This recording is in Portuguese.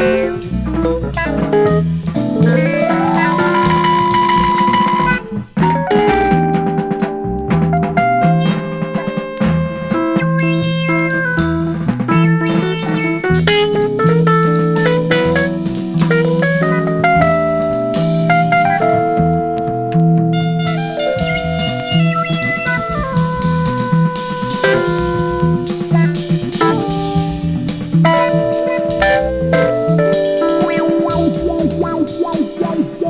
Música